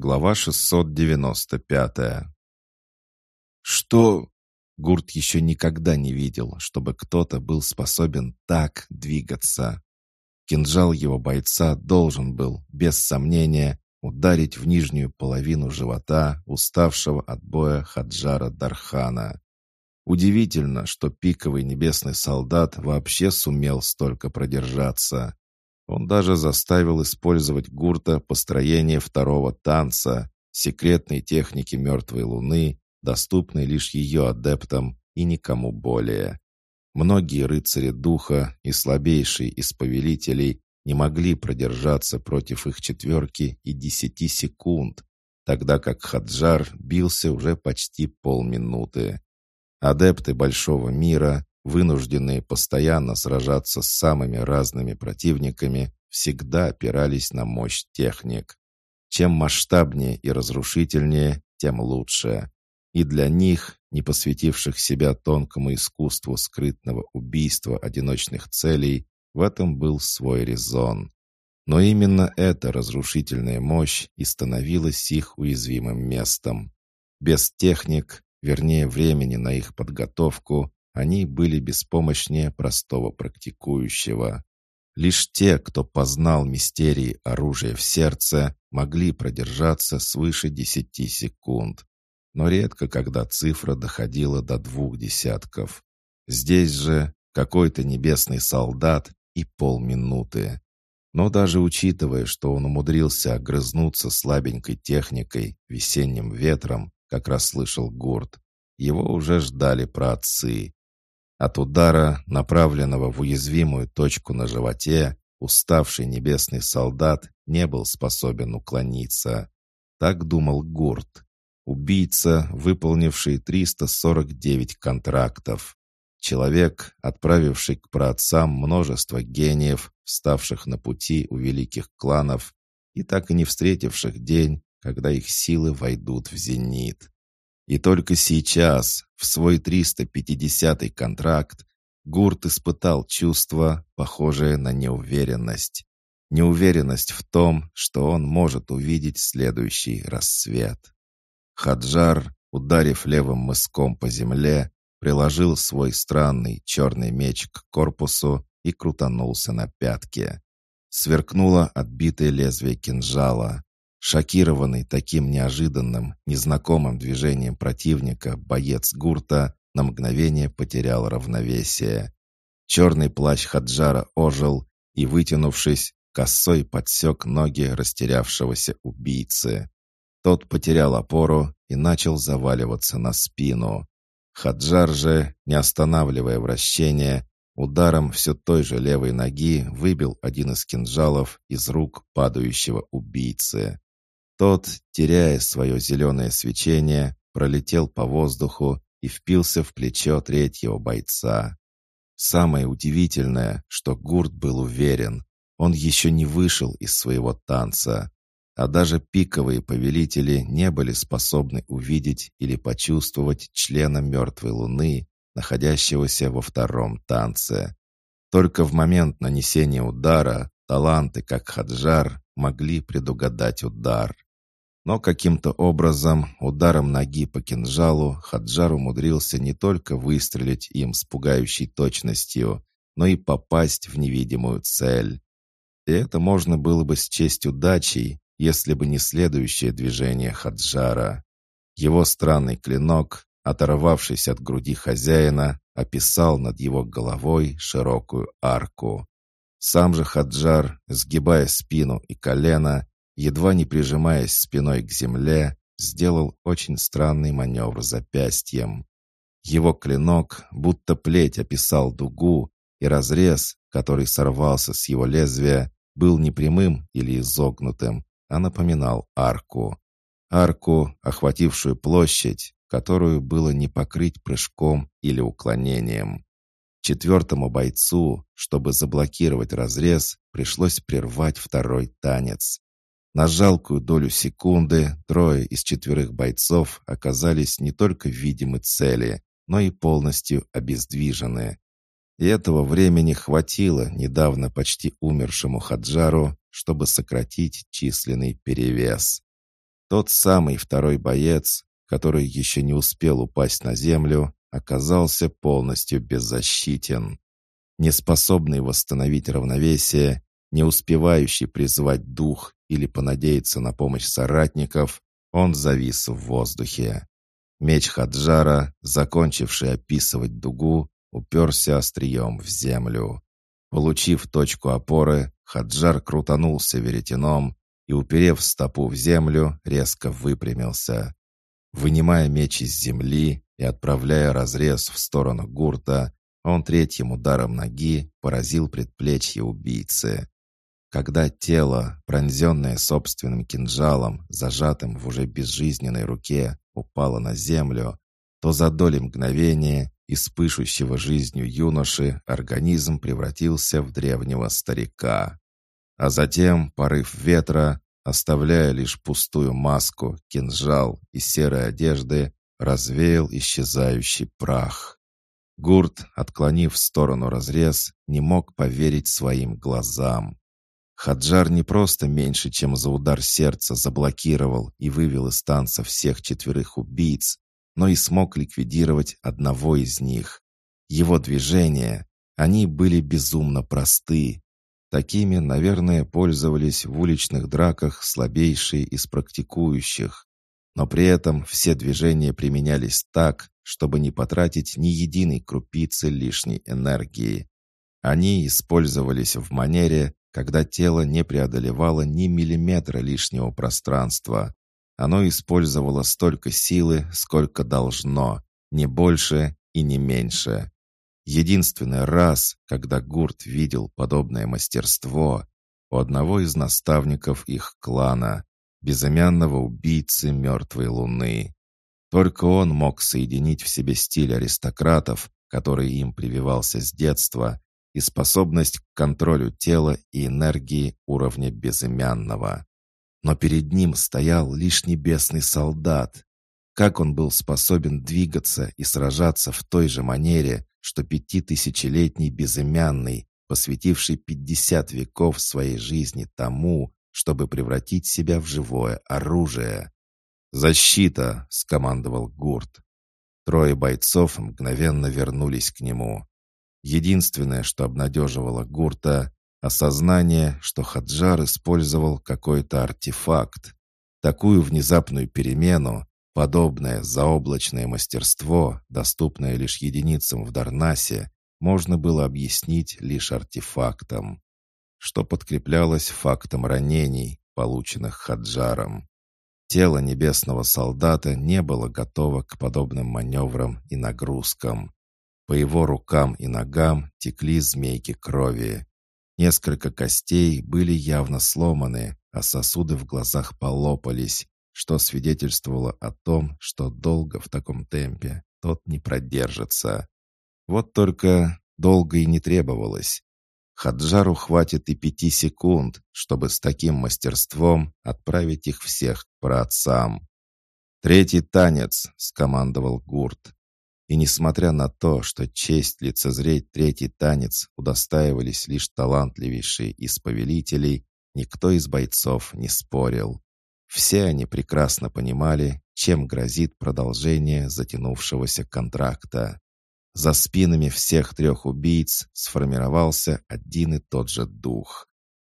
Глава 695. Что? Гурт еще никогда не видел, чтобы кто-то был способен так двигаться. Кинжал его бойца должен был, без сомнения, ударить в нижнюю половину живота уставшего от боя Хаджара Дархана. Удивительно, что пиковый небесный солдат вообще сумел столько продержаться. Он даже заставил использовать гурта построение второго танца, секретной техники мертвой луны, доступной лишь ее адептам и никому более. Многие рыцари духа и слабейшие из повелителей не могли продержаться против их четверки и десяти секунд, тогда как Хаджар бился уже почти полминуты. Адепты Большого мира вынужденные постоянно сражаться с самыми разными противниками, всегда опирались на мощь техник. Чем масштабнее и разрушительнее, тем лучше. И для них, не посвятивших себя тонкому искусству скрытного убийства одиночных целей, в этом был свой резон. Но именно эта разрушительная мощь и становилась их уязвимым местом. Без техник, вернее времени на их подготовку, они были беспомощнее простого практикующего. Лишь те, кто познал мистерии оружия в сердце, могли продержаться свыше десяти секунд. Но редко, когда цифра доходила до двух десятков. Здесь же какой-то небесный солдат и полминуты. Но даже учитывая, что он умудрился огрызнуться слабенькой техникой, весенним ветром, как раз слышал Гурт, его уже ждали праотцы. От удара, направленного в уязвимую точку на животе, уставший небесный солдат не был способен уклониться. Так думал Гурт, убийца, выполнивший 349 контрактов. Человек, отправивший к праотцам множество гениев, вставших на пути у великих кланов и так и не встретивших день, когда их силы войдут в зенит. И только сейчас, в свой 350-й контракт, Гурт испытал чувство, похожее на неуверенность. Неуверенность в том, что он может увидеть следующий рассвет. Хаджар, ударив левым мыском по земле, приложил свой странный черный меч к корпусу и крутанулся на пятке. Сверкнуло отбитое лезвие кинжала. Шокированный таким неожиданным, незнакомым движением противника, боец гурта на мгновение потерял равновесие. Черный плащ Хаджара ожил и, вытянувшись, косой подсек ноги растерявшегося убийцы. Тот потерял опору и начал заваливаться на спину. Хаджар же, не останавливая вращение, ударом все той же левой ноги выбил один из кинжалов из рук падающего убийцы. Тот, теряя свое зеленое свечение, пролетел по воздуху и впился в плечо третьего бойца. Самое удивительное, что Гурт был уверен, он еще не вышел из своего танца, а даже пиковые повелители не были способны увидеть или почувствовать члена мертвой луны, находящегося во втором танце. Только в момент нанесения удара таланты, как Хаджар, могли предугадать удар. Но каким-то образом, ударом ноги по кинжалу, Хаджар умудрился не только выстрелить им с пугающей точностью, но и попасть в невидимую цель. И это можно было бы счесть удачей, если бы не следующее движение Хаджара. Его странный клинок, оторвавшись от груди хозяина, описал над его головой широкую арку. Сам же Хаджар, сгибая спину и колено, едва не прижимаясь спиной к земле, сделал очень странный маневр запястьем. Его клинок, будто плеть, описал дугу, и разрез, который сорвался с его лезвия, был не прямым или изогнутым, а напоминал арку. Арку, охватившую площадь, которую было не покрыть прыжком или уклонением. Четвертому бойцу, чтобы заблокировать разрез, пришлось прервать второй танец. На жалкую долю секунды трое из четверых бойцов оказались не только видимы цели, но и полностью обездвижены. И этого времени хватило недавно почти умершему Хаджару, чтобы сократить численный перевес. Тот самый второй боец, который еще не успел упасть на землю, оказался полностью беззащитен. Неспособный восстановить равновесие, не успевающий призвать дух или понадеяться на помощь соратников, он завис в воздухе. Меч Хаджара, закончивший описывать дугу, уперся острием в землю. Получив точку опоры, Хаджар крутанулся веретеном и, уперев стопу в землю, резко выпрямился. Вынимая меч из земли и отправляя разрез в сторону гурта, он третьим ударом ноги поразил предплечье убийцы. Когда тело, пронзенное собственным кинжалом, зажатым в уже безжизненной руке, упало на землю, то за доли мгновения из пышущего жизнью юноши организм превратился в древнего старика. А затем порыв ветра, оставляя лишь пустую маску, кинжал и серые одежды, развеял исчезающий прах. Гурт, отклонив в сторону разрез, не мог поверить своим глазам. Хаджар не просто меньше, чем за удар сердца заблокировал и вывел из танца всех четверых убийц, но и смог ликвидировать одного из них. Его движения, они были безумно просты. Такими, наверное, пользовались в уличных драках слабейшие из практикующих. Но при этом все движения применялись так, чтобы не потратить ни единой крупицы лишней энергии. Они использовались в манере, когда тело не преодолевало ни миллиметра лишнего пространства. Оно использовало столько силы, сколько должно, не больше и не меньше. Единственный раз, когда Гурт видел подобное мастерство, у одного из наставников их клана, безымянного убийцы мертвой луны. Только он мог соединить в себе стиль аристократов, который им прививался с детства, и способность к контролю тела и энергии уровня безымянного. Но перед ним стоял лишь небесный солдат. Как он был способен двигаться и сражаться в той же манере, что пятитысячелетний безымянный, посвятивший пятьдесят веков своей жизни тому, чтобы превратить себя в живое оружие. «Защита!» — скомандовал Гурт. Трое бойцов мгновенно вернулись к нему. Единственное, что обнадеживало Гурта, осознание, что Хаджар использовал какой-то артефакт. Такую внезапную перемену, подобное заоблачное мастерство, доступное лишь единицам в Дарнасе, можно было объяснить лишь артефактом, что подкреплялось фактом ранений, полученных Хаджаром. Тело небесного солдата не было готово к подобным маневрам и нагрузкам. По его рукам и ногам текли змейки крови. Несколько костей были явно сломаны, а сосуды в глазах полопались, что свидетельствовало о том, что долго в таком темпе тот не продержится. Вот только долго и не требовалось. Хаджару хватит и пяти секунд, чтобы с таким мастерством отправить их всех к праотцам. «Третий танец», — скомандовал Гурт. И несмотря на то, что честь лицезреть третий танец удостаивались лишь талантливейшие из повелителей, никто из бойцов не спорил. Все они прекрасно понимали, чем грозит продолжение затянувшегося контракта. За спинами всех трех убийц сформировался один и тот же дух.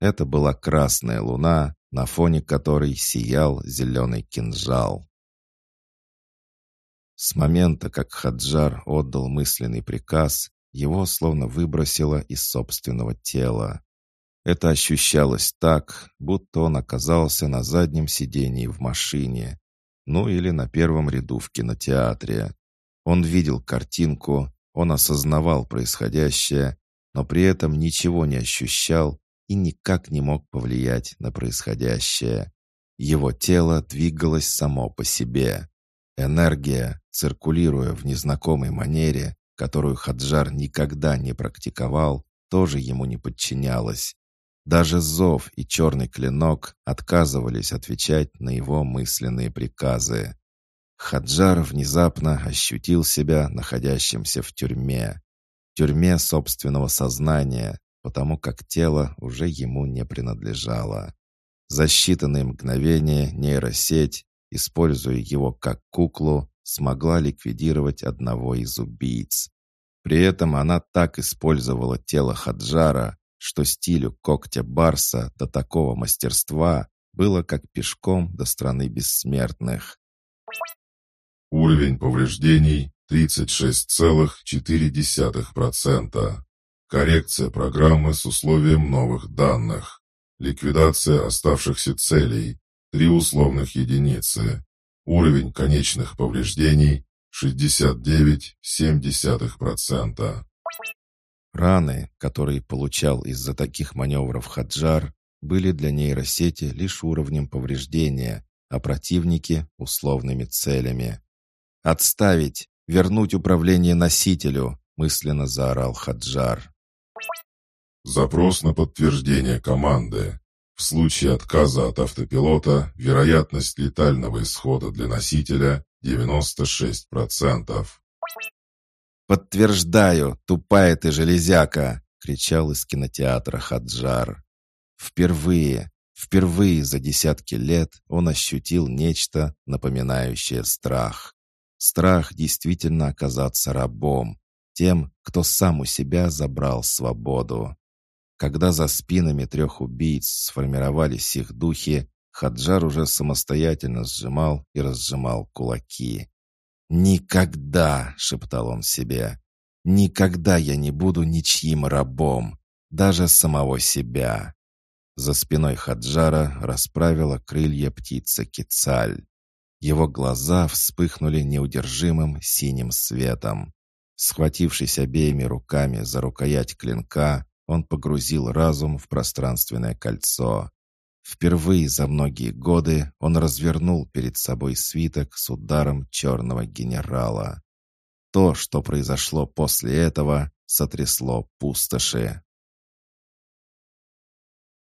Это была красная луна, на фоне которой сиял зеленый кинжал. С момента, как Хаджар отдал мысленный приказ, его словно выбросило из собственного тела. Это ощущалось так, будто он оказался на заднем сидении в машине, ну или на первом ряду в кинотеатре. Он видел картинку, он осознавал происходящее, но при этом ничего не ощущал и никак не мог повлиять на происходящее. Его тело двигалось само по себе. Энергия, циркулируя в незнакомой манере, которую Хаджар никогда не практиковал, тоже ему не подчинялась. Даже зов и черный клинок отказывались отвечать на его мысленные приказы. Хаджар внезапно ощутил себя находящимся в тюрьме. Тюрьме собственного сознания, потому как тело уже ему не принадлежало. За считанные мгновения нейросеть, используя его как куклу, смогла ликвидировать одного из убийц. При этом она так использовала тело Хаджара, что стилю когтя Барса до такого мастерства было как пешком до страны бессмертных. Уровень повреждений 36,4%. Коррекция программы с условием новых данных. Ликвидация оставшихся целей. Три условных единицы. Уровень конечных повреждений 69,7%. Раны, которые получал из-за таких маневров Хаджар, были для нейросети лишь уровнем повреждения, а противники — условными целями. «Отставить! Вернуть управление носителю!» — мысленно заорал Хаджар. Запрос на подтверждение команды. В случае отказа от автопилота вероятность летального исхода для носителя 96%. «Подтверждаю, тупая ты железяка!» — кричал из кинотеатра Хаджар. Впервые, впервые за десятки лет он ощутил нечто, напоминающее страх. Страх действительно оказаться рабом, тем, кто сам у себя забрал свободу. Когда за спинами трех убийц сформировались их духи, Хаджар уже самостоятельно сжимал и разжимал кулаки. «Никогда!» — шептал он себе. «Никогда я не буду ничьим рабом, даже самого себя!» За спиной Хаджара расправила крылья птица Кицаль. Его глаза вспыхнули неудержимым синим светом. Схватившись обеими руками за рукоять клинка, он погрузил разум в пространственное кольцо. Впервые за многие годы он развернул перед собой свиток с ударом черного генерала. То, что произошло после этого, сотрясло пустоши.